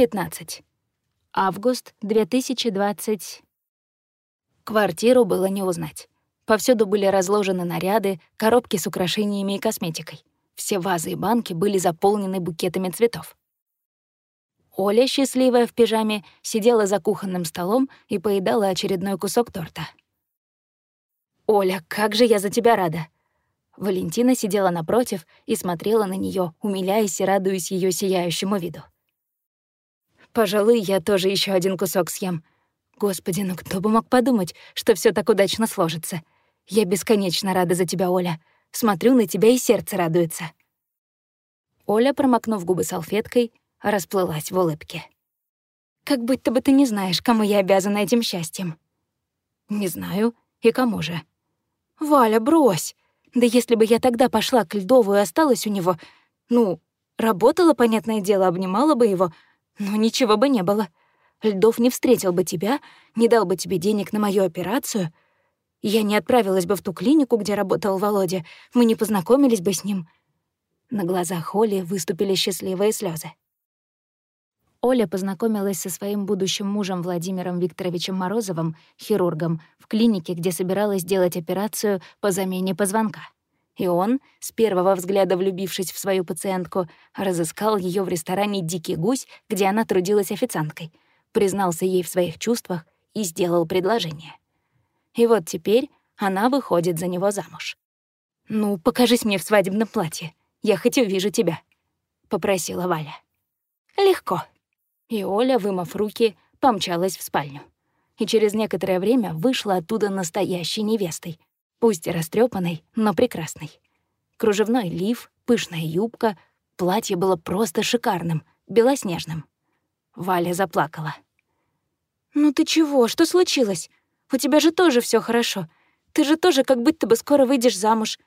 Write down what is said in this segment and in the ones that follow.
15. Август 2020. Квартиру было не узнать. Повсюду были разложены наряды, коробки с украшениями и косметикой. Все вазы и банки были заполнены букетами цветов. Оля, счастливая в пижаме, сидела за кухонным столом и поедала очередной кусок торта. «Оля, как же я за тебя рада!» Валентина сидела напротив и смотрела на нее, умиляясь и радуясь ее сияющему виду. «Пожалуй, я тоже еще один кусок съем. Господи, ну кто бы мог подумать, что все так удачно сложится. Я бесконечно рада за тебя, Оля. Смотрю на тебя, и сердце радуется». Оля, промокнув губы салфеткой, расплылась в улыбке. «Как будто бы ты не знаешь, кому я обязана этим счастьем». «Не знаю. И кому же?» «Валя, брось! Да если бы я тогда пошла к Льдову и осталась у него, ну, работала, понятное дело, обнимала бы его, но ничего бы не было. Льдов не встретил бы тебя, не дал бы тебе денег на мою операцию. Я не отправилась бы в ту клинику, где работал Володя, мы не познакомились бы с ним». На глазах Оли выступили счастливые слезы. Оля познакомилась со своим будущим мужем Владимиром Викторовичем Морозовым, хирургом, в клинике, где собиралась делать операцию по замене позвонка. И он, с первого взгляда влюбившись в свою пациентку, разыскал ее в ресторане «Дикий гусь», где она трудилась официанткой, признался ей в своих чувствах и сделал предложение. И вот теперь она выходит за него замуж. «Ну, покажись мне в свадебном платье. Я хоть увижу тебя», — попросила Валя. «Легко», и Оля, вымыв руки, помчалась в спальню. И через некоторое время вышла оттуда настоящей невестой, пусть и растрёпанной, но прекрасной. Кружевной лиф, пышная юбка, платье было просто шикарным, белоснежным. Валя заплакала. «Ну ты чего? Что случилось? У тебя же тоже все хорошо. Ты же тоже как будто бы скоро выйдешь замуж.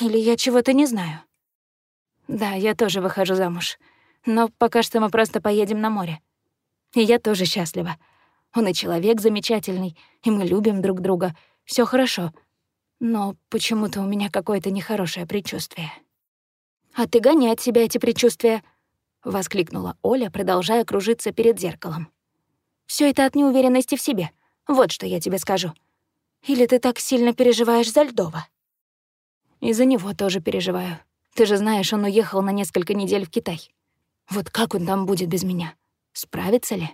Или я чего-то не знаю?» «Да, я тоже выхожу замуж. Но пока что мы просто поедем на море. И я тоже счастлива. Он и человек замечательный, и мы любим друг друга. Все хорошо. Но почему-то у меня какое-то нехорошее предчувствие. «А ты гони от себя эти предчувствия!» — воскликнула Оля, продолжая кружиться перед зеркалом. Все это от неуверенности в себе. Вот что я тебе скажу. Или ты так сильно переживаешь за Льдова?» «Из-за него тоже переживаю. Ты же знаешь, он уехал на несколько недель в Китай. Вот как он там будет без меня? Справится ли?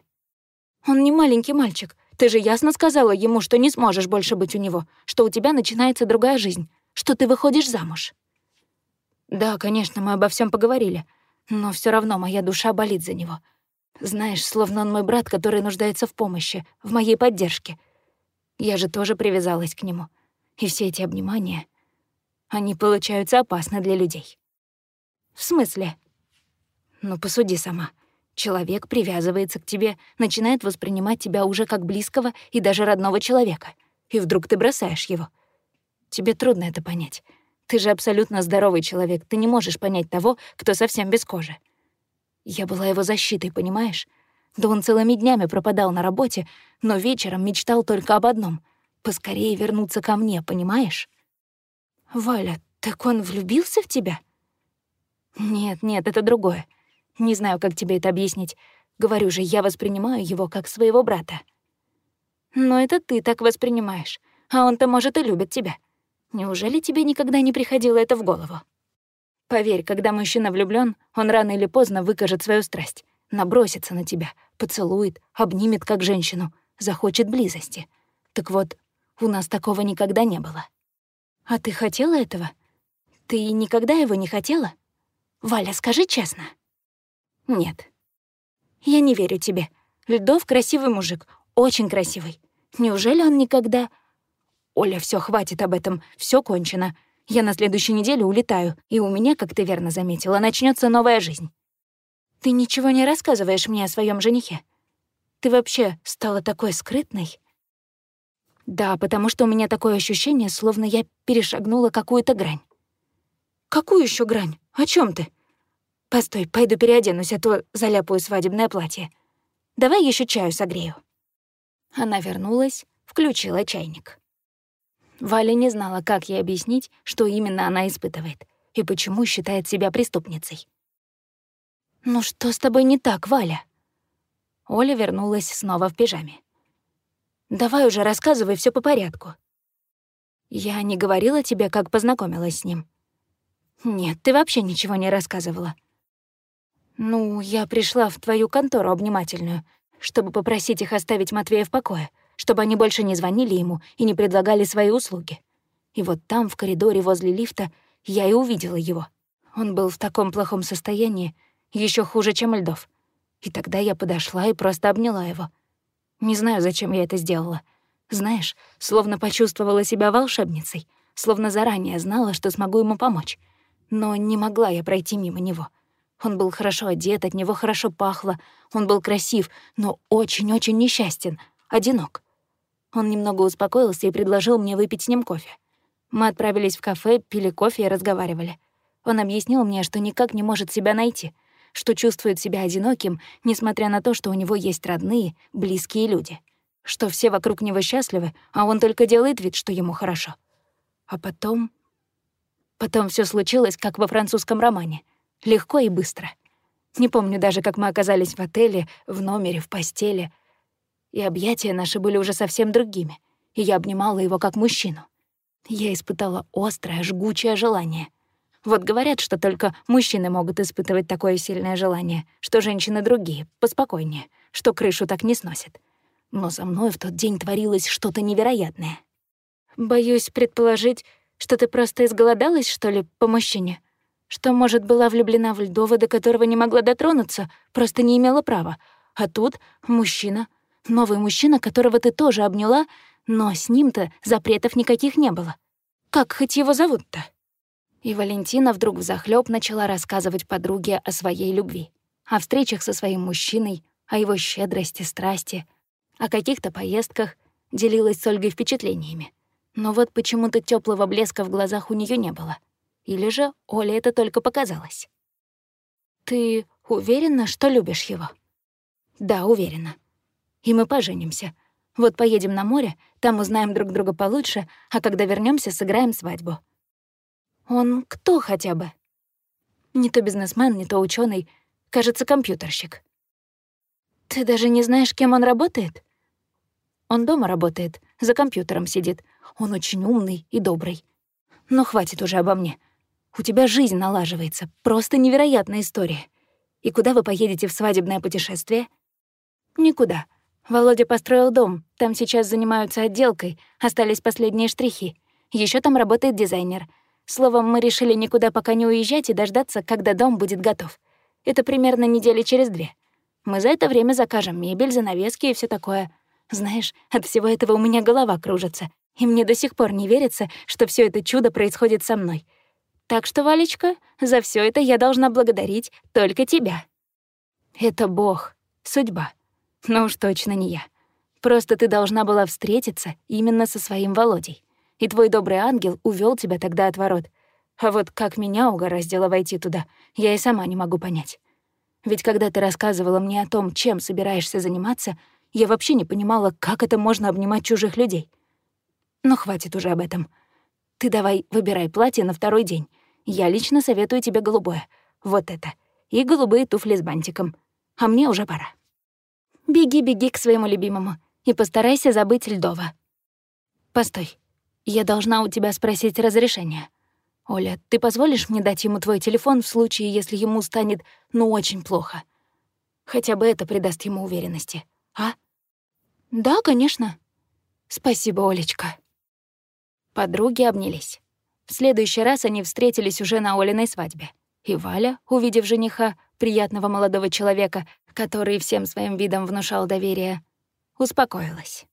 Он не маленький мальчик. Ты же ясно сказала ему, что не сможешь больше быть у него, что у тебя начинается другая жизнь, что ты выходишь замуж. Да, конечно, мы обо всем поговорили, но все равно моя душа болит за него. Знаешь, словно он мой брат, который нуждается в помощи, в моей поддержке. Я же тоже привязалась к нему. И все эти обнимания, они получаются опасны для людей. В смысле? Ну, посуди сама. Человек привязывается к тебе, начинает воспринимать тебя уже как близкого и даже родного человека. И вдруг ты бросаешь его. Тебе трудно это понять. Ты же абсолютно здоровый человек, ты не можешь понять того, кто совсем без кожи. Я была его защитой, понимаешь? Да он целыми днями пропадал на работе, но вечером мечтал только об одном — поскорее вернуться ко мне, понимаешь? Валя, так он влюбился в тебя? Нет, нет, это другое. Не знаю, как тебе это объяснить. Говорю же, я воспринимаю его как своего брата. Но это ты так воспринимаешь, а он-то, может, и любит тебя. Неужели тебе никогда не приходило это в голову? Поверь, когда мужчина влюблён, он рано или поздно выкажет свою страсть, набросится на тебя, поцелует, обнимет как женщину, захочет близости. Так вот, у нас такого никогда не было. А ты хотела этого? Ты никогда его не хотела? Валя, скажи честно. Нет. Я не верю тебе. Льдов красивый мужик, очень красивый. Неужели он никогда... Оля, все хватит об этом, все кончено. Я на следующей неделе улетаю, и у меня, как ты верно заметила, начнется новая жизнь. Ты ничего не рассказываешь мне о своем женихе. Ты вообще стала такой скрытной? Да, потому что у меня такое ощущение, словно я перешагнула какую-то грань. Какую еще грань? О чем ты? Постой, пойду переоденусь, а то заляпаю свадебное платье. Давай еще чаю согрею». Она вернулась, включила чайник. Валя не знала, как ей объяснить, что именно она испытывает и почему считает себя преступницей. «Ну что с тобой не так, Валя?» Оля вернулась снова в пижаме. «Давай уже рассказывай все по порядку». «Я не говорила тебе, как познакомилась с ним?» «Нет, ты вообще ничего не рассказывала». «Ну, я пришла в твою контору обнимательную, чтобы попросить их оставить Матвея в покое, чтобы они больше не звонили ему и не предлагали свои услуги. И вот там, в коридоре возле лифта, я и увидела его. Он был в таком плохом состоянии, еще хуже, чем Льдов. И тогда я подошла и просто обняла его. Не знаю, зачем я это сделала. Знаешь, словно почувствовала себя волшебницей, словно заранее знала, что смогу ему помочь. Но не могла я пройти мимо него. Он был хорошо одет, от него хорошо пахло, он был красив, но очень-очень несчастен, одинок. Он немного успокоился и предложил мне выпить с ним кофе. Мы отправились в кафе, пили кофе и разговаривали. Он объяснил мне, что никак не может себя найти, что чувствует себя одиноким, несмотря на то, что у него есть родные, близкие люди, что все вокруг него счастливы, а он только делает вид, что ему хорошо. А потом... Потом все случилось, как во французском романе — Легко и быстро. Не помню даже, как мы оказались в отеле, в номере, в постели. И объятия наши были уже совсем другими, и я обнимала его как мужчину. Я испытала острое, жгучее желание. Вот говорят, что только мужчины могут испытывать такое сильное желание, что женщины другие, поспокойнее, что крышу так не сносят. Но со мной в тот день творилось что-то невероятное. Боюсь предположить, что ты просто изголодалась, что ли, по мужчине? Что, может, была влюблена в Льдова, до которого не могла дотронуться, просто не имела права. А тут мужчина, новый мужчина, которого ты тоже обняла, но с ним-то запретов никаких не было. Как хоть его зовут-то? И Валентина вдруг взахлёб начала рассказывать подруге о своей любви, о встречах со своим мужчиной, о его щедрости, страсти, о каких-то поездках, делилась с Ольгой впечатлениями. Но вот почему-то теплого блеска в глазах у нее не было. Или же Оле это только показалось? «Ты уверена, что любишь его?» «Да, уверена. И мы поженимся. Вот поедем на море, там узнаем друг друга получше, а когда вернемся, сыграем свадьбу». «Он кто хотя бы?» «Не то бизнесмен, не то ученый, кажется, компьютерщик». «Ты даже не знаешь, кем он работает?» «Он дома работает, за компьютером сидит. Он очень умный и добрый. Но хватит уже обо мне. У тебя жизнь налаживается. Просто невероятная история. И куда вы поедете в свадебное путешествие? Никуда. Володя построил дом. Там сейчас занимаются отделкой. Остались последние штрихи. Еще там работает дизайнер. Словом, мы решили никуда пока не уезжать и дождаться, когда дом будет готов. Это примерно недели через две. Мы за это время закажем мебель, занавески и все такое. Знаешь, от всего этого у меня голова кружится. И мне до сих пор не верится, что все это чудо происходит со мной. Так что, Валечка, за все это я должна благодарить только тебя. Это Бог, судьба. Но уж точно не я. Просто ты должна была встретиться именно со своим Володей. И твой добрый ангел увел тебя тогда от ворот. А вот как меня угораздило войти туда, я и сама не могу понять. Ведь когда ты рассказывала мне о том, чем собираешься заниматься, я вообще не понимала, как это можно обнимать чужих людей. Но хватит уже об этом. Ты давай выбирай платье на второй день. Я лично советую тебе голубое. Вот это. И голубые туфли с бантиком. А мне уже пора. Беги-беги к своему любимому и постарайся забыть Льдова. Постой. Я должна у тебя спросить разрешение. Оля, ты позволишь мне дать ему твой телефон в случае, если ему станет, ну, очень плохо? Хотя бы это придаст ему уверенности, а? Да, конечно. Спасибо, Олечка. Подруги обнялись. В следующий раз они встретились уже на Олиной свадьбе. И Валя, увидев жениха, приятного молодого человека, который всем своим видом внушал доверие, успокоилась.